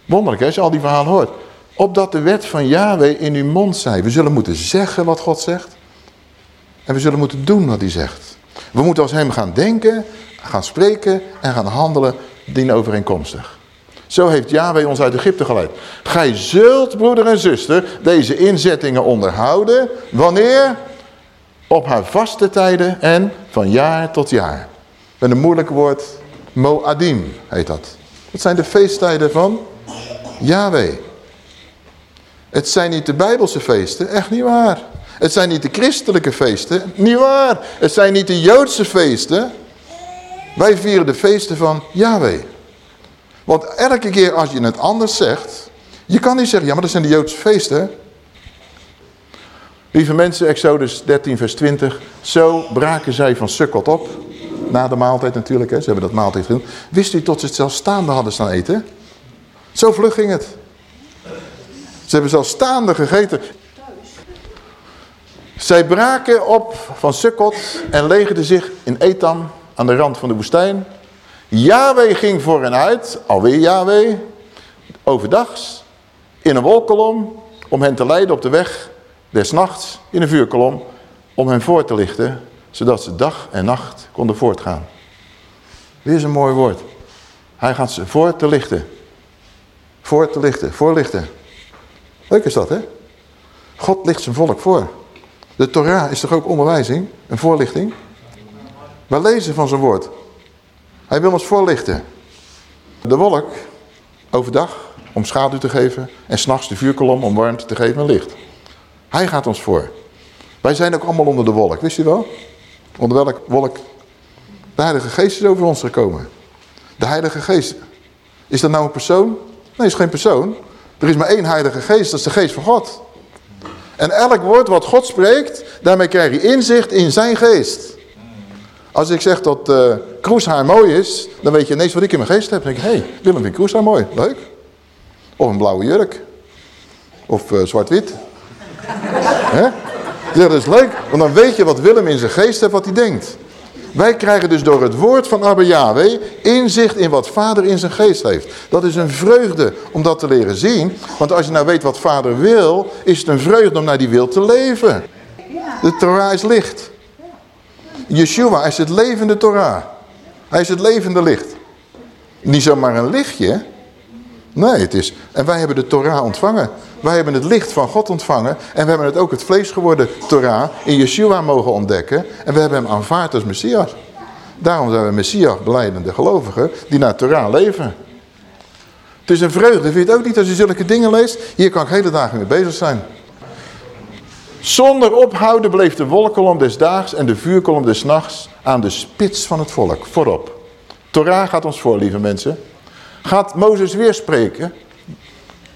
Wonderlijk, hè, als je al die verhalen hoort. Opdat de wet van Yahweh in uw mond zij. We zullen moeten zeggen wat God zegt. En we zullen moeten doen wat hij zegt. We moeten als hem gaan denken, gaan spreken en gaan handelen dienovereenkomstig. Zo heeft Yahweh ons uit Egypte geleid. Gij zult, broeder en zuster, deze inzettingen onderhouden. Wanneer? Op haar vaste tijden en van jaar tot jaar. Met een moeilijk woord, Moadim heet dat. Dat zijn de feesttijden van Yahweh. Het zijn niet de Bijbelse feesten, echt niet waar. Het zijn niet de christelijke feesten, niet waar. Het zijn niet de Joodse feesten. Wij vieren de feesten van Yahweh. Want elke keer als je het anders zegt, je kan niet zeggen, ja maar dat zijn de Joodse feesten. Lieve mensen, Exodus 13 vers 20. Zo braken zij van Sukkot op. Na de maaltijd natuurlijk, hè. ze hebben dat maaltijd gedaan. Wist u tot ze het zelfs staande hadden staan eten? Zo vlug ging het. Ze hebben zelfs staande gegeten. Zij braken op van Sukkot en legerden zich in Etam aan de rand van de woestijn. Yahweh ging voor hen uit, alweer Yahweh, overdags, in een wolkolom, om hen te leiden op de weg des nachts in een vuurkolom om hen voor te lichten, zodat ze dag en nacht konden voortgaan. Weer een mooi woord. Hij gaat ze voor te lichten. Voor te lichten, voorlichten. Leuk is dat, hè? God ligt zijn volk voor. De Torah is toch ook onderwijzing, een voorlichting? We lezen van zijn woord. Hij wil ons voorlichten. De wolk, overdag, om schaduw te geven. En s'nachts de vuurkolom om warmte te geven en licht. Hij gaat ons voor. Wij zijn ook allemaal onder de wolk, wist u wel? Onder welke wolk? De Heilige Geest is over ons gekomen. De Heilige Geest. Is dat nou een persoon? Nee, is geen persoon. Er is maar één Heilige Geest, dat is de Geest van God. En elk woord wat God spreekt, daarmee krijg je inzicht in zijn geest. Als ik zeg dat uh, kroeshaar mooi is, dan weet je ineens wat ik in mijn geest heb. Denk ik, hé, hey, Willem vindt kroeshaar mooi, leuk. Of een blauwe jurk. Of uh, zwart-wit. (laughs) Ja, dat is leuk, want dan weet je wat Willem in zijn geest heeft, wat hij denkt. Wij krijgen dus door het woord van Abba Yahweh inzicht in wat vader in zijn geest heeft. Dat is een vreugde om dat te leren zien. Want als je nou weet wat vader wil, is het een vreugde om naar die wil te leven. De Torah is licht. Yeshua is het levende Torah. Hij is het levende licht. Niet zomaar een lichtje. Nee, het is... En wij hebben de Torah ontvangen. Wij hebben het licht van God ontvangen. En we hebben het ook het vlees geworden Torah in Yeshua mogen ontdekken. En we hebben hem aanvaard als Messias. Daarom zijn we Messias beleidende gelovigen die naar Torah leven. Het is een vreugde. Vind je het ook niet als je zulke dingen leest? Hier kan ik hele dagen mee bezig zijn. Zonder ophouden bleef de wolkolom des daags en de vuurkolom des nachts aan de spits van het volk, voorop. Torah gaat ons voor, lieve mensen. Gaat Mozes weer spreken,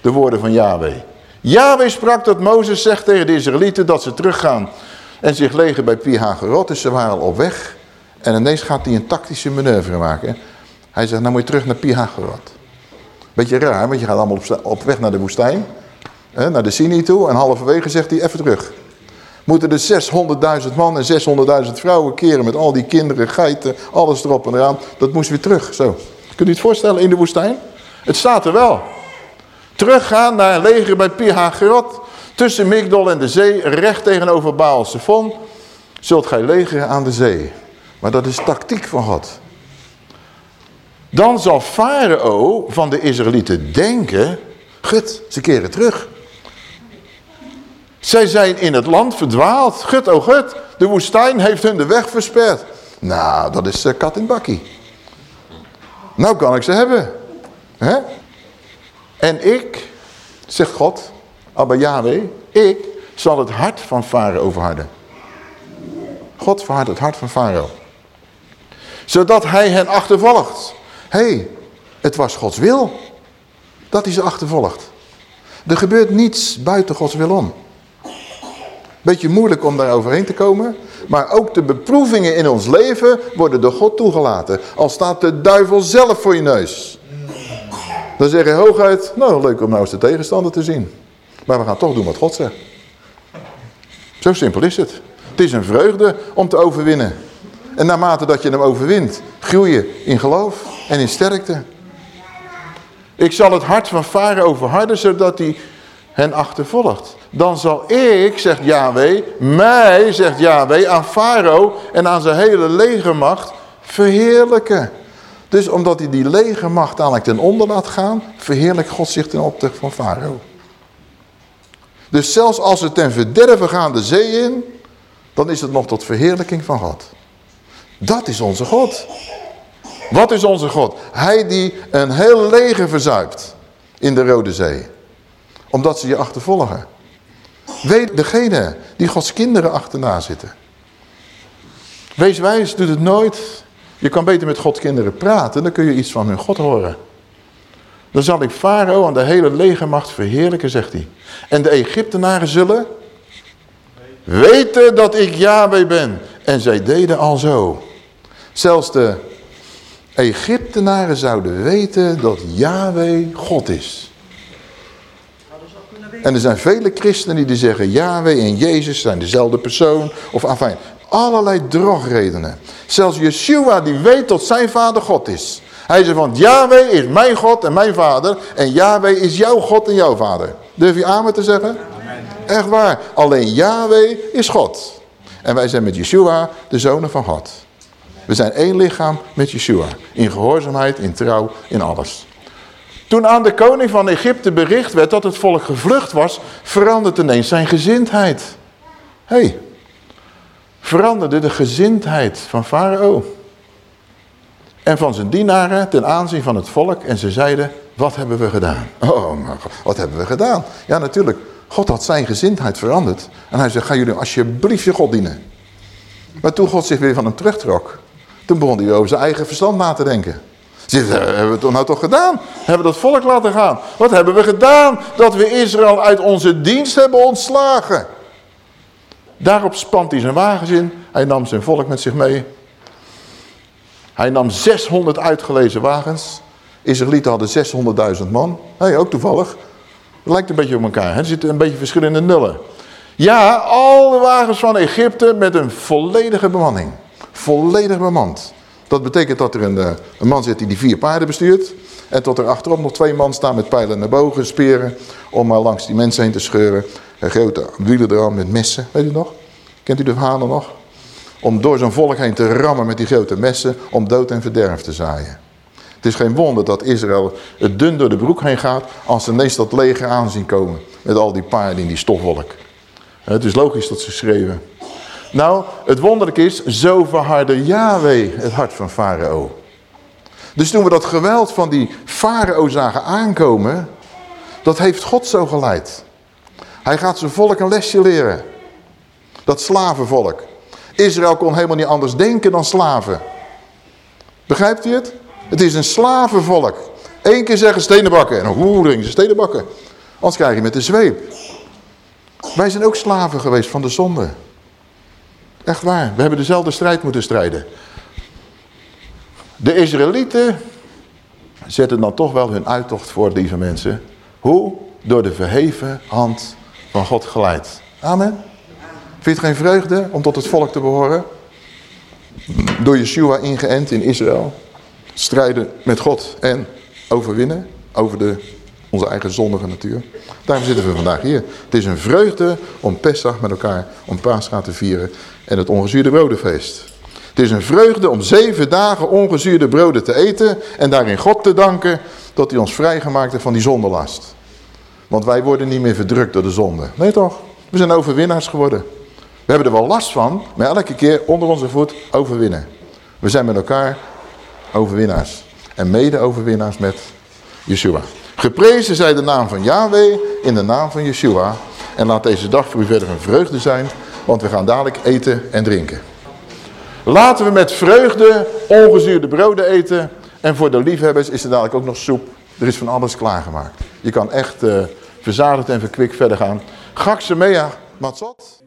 de woorden van Yahweh. Yahweh sprak dat Mozes zegt tegen de Israëlieten dat ze teruggaan en zich legen bij Pi-Hagerot. Dus ze waren al op weg. En ineens gaat hij een tactische manoeuvre maken. Hij zegt, nou moet je terug naar Pi-Hagerot. Beetje raar, want je gaat allemaal op weg naar de woestijn. Hè, naar de Sinai toe. En halverwege zegt hij, even terug. Moeten er 600.000 man en 600.000 vrouwen keren met al die kinderen, geiten, alles erop en eraan. Dat moest weer terug, zo. Kunt u het voorstellen in de woestijn? Het staat er wel. Teruggaan naar een leger bij Pi-Hagerot. Tussen Migdol en de zee, recht tegenover Baal Zephon. Zult gij legeren aan de zee. Maar dat is tactiek van God. Dan zal Farao van de Israëlieten denken... Gut, ze keren terug. Zij zijn in het land verdwaald. Gut, oh gut, de woestijn heeft hun de weg versperd. Nou, dat is uh, kat in bakkie. Nou kan ik ze hebben. Hè? En ik, zegt God, Abba Yahweh, ik zal het hart van Farao verharden. God verhardt het hart van Farao. Zodat hij hen achtervolgt. Hé, hey, het was Gods wil dat hij ze achtervolgt. Er gebeurt niets buiten Gods wil om. Beetje moeilijk om daar overheen te komen. Maar ook de beproevingen in ons leven worden door God toegelaten. Al staat de duivel zelf voor je neus. Dan zeg je hooguit, nou leuk om nou eens de tegenstander te zien. Maar we gaan toch doen wat God zegt. Zo simpel is het. Het is een vreugde om te overwinnen. En naarmate dat je hem overwint, groei je in geloof en in sterkte. Ik zal het hart van Farao verharden, zodat hij hen achtervolgt. Dan zal ik, zegt Yahweh, mij, zegt Yahweh, aan Farao en aan zijn hele legermacht verheerlijken. Dus omdat hij die legermacht eigenlijk ten onder laat gaan, verheerlijkt God zich ten opzichte van Farao. Dus zelfs als ze ten verderven gaan de zee in, dan is het nog tot verheerlijking van God. Dat is onze God. Wat is onze God? Hij die een heel leger verzuipt in de Rode Zee. Omdat ze je achtervolgen. Weet degene die Gods kinderen achterna zitten. Wees wijs, doet het nooit. Je kan beter met Gods kinderen praten, dan kun je iets van hun God horen. Dan zal ik Farao aan de hele legermacht verheerlijken, zegt hij. En de Egyptenaren zullen weten dat ik Yahweh ben. En zij deden al zo. Zelfs de Egyptenaren zouden weten dat Yahweh God is. En er zijn vele christenen die zeggen Yahweh en Jezus zijn dezelfde persoon. Of afijn, allerlei drogredenen. Zelfs Yeshua die weet dat zijn vader God is. Hij zegt van Yahweh is mijn God en mijn vader. En Yahweh is jouw God en jouw vader. Durf je amen te zeggen? Echt waar. Alleen Yahweh is God. En wij zijn met Yeshua de zonen van God. We zijn één lichaam met Yeshua. In gehoorzaamheid, in trouw, in alles. Toen aan de koning van Egypte bericht werd dat het volk gevlucht was, veranderde ineens zijn gezindheid. Hé, hey, veranderde de gezindheid van Farao. En van zijn dienaren ten aanzien van het volk. En ze zeiden, wat hebben we gedaan? Oh, wat hebben we gedaan? Ja, natuurlijk. God had zijn gezindheid veranderd. En hij zei, ga jullie alsjeblieft je God dienen. Maar toen God zich weer van hem terugtrok, toen begon hij over zijn eigen verstand na te denken. Ze hebben we het nou toch gedaan? Hebben we dat volk laten gaan? Wat hebben we gedaan? Dat we Israël uit onze dienst hebben ontslagen. Daarop spant hij zijn wagens in. Hij nam zijn volk met zich mee. Hij nam 600 uitgelezen wagens. Israëlieten hadden 600.000 man. Hey, ook toevallig. Het lijkt een beetje op elkaar. Er zitten een beetje verschillende nullen. Ja, al de wagens van Egypte met een volledige bemanning. Volledig bemand. Dat betekent dat er een, eh, man zit die die vier paarden bestuurt. En tot er achterop nog twee man staan met pijlen naar bogen, speren. Om maar langs die mensen heen te scheuren. En grote wielen met messen. Weet u nog? Kent u de verhalen nog? Om door zo'n volk heen te rammen met die grote messen. Om dood en verderf te zaaien. Het is geen wonder dat Israël het dun door de broek heen gaat. Als ze ineens dat leger aanzien komen. Met al die paarden in die stofwolk. Het is logisch dat ze schreeuwen. Nou, het wonderlijk is, zo verhardde Yahweh het hart van Farao. Dus toen we dat geweld van die Farao zagen aankomen, dat heeft God zo geleid. Hij gaat zijn volk een lesje leren. Dat slavenvolk. Israël kon helemaal niet anders denken dan slaven. Begrijpt u het? Het is een slavenvolk. Eén keer zeggen stenen bakken en hoe dringen ze stenen bakken. Anders krijg je met de zweep. Wij zijn ook slaven geweest van de zonde. Echt waar. We hebben dezelfde strijd moeten strijden. De Israëlieten zetten dan toch wel hun uittocht voor, lieve mensen. Hoe? Door de verheven hand van God geleid. Amen. Vind je geen vreugde om tot het volk te behoren? Door Yeshua ingeënt in Israël. Strijden met God en overwinnen over de, onze eigen zondige natuur. Daarom zitten we vandaag hier. Het is een vreugde om Pesach met elkaar, om Pascha te vieren en het ongezuurde brodenfeest. Het is een vreugde om zeven dagen ongezuurde broden te eten en daarin God te danken dat hij ons vrijgemaakt heeft van die zondelast. Want wij worden niet meer verdrukt door de zonde. Nee toch? We zijn overwinnaars geworden. We hebben er wel last van, maar elke keer onder onze voet overwinnen. We zijn met elkaar overwinnaars. En mede-overwinnaars met Yeshua. Geprezen zij de naam van Yahweh in de naam van Yeshua. En laat deze dag voor u verder een vreugde zijn, want we gaan dadelijk eten en drinken. Laten we met vreugde ongezuurde broden eten. En voor de liefhebbers is er dadelijk ook nog soep. Er is van alles klaargemaakt. Je kan echt uh, verzadigd en verkwikt verder gaan. Gaksemea matzot.